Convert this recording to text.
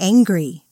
angry.